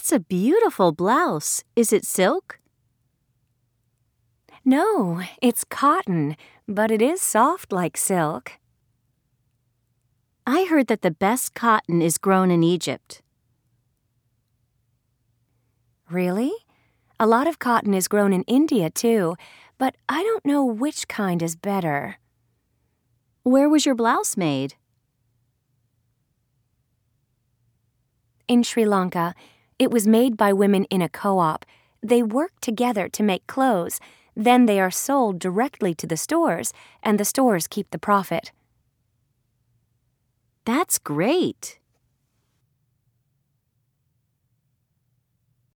That's a beautiful blouse. Is it silk? No, it's cotton, but it is soft like silk. I heard that the best cotton is grown in Egypt. Really? A lot of cotton is grown in India too, but I don't know which kind is better. Where was your blouse made? In Sri Lanka, it was made by women in a co op. They work together to make clothes, then they are sold directly to the stores, and the stores keep the profit. That's great.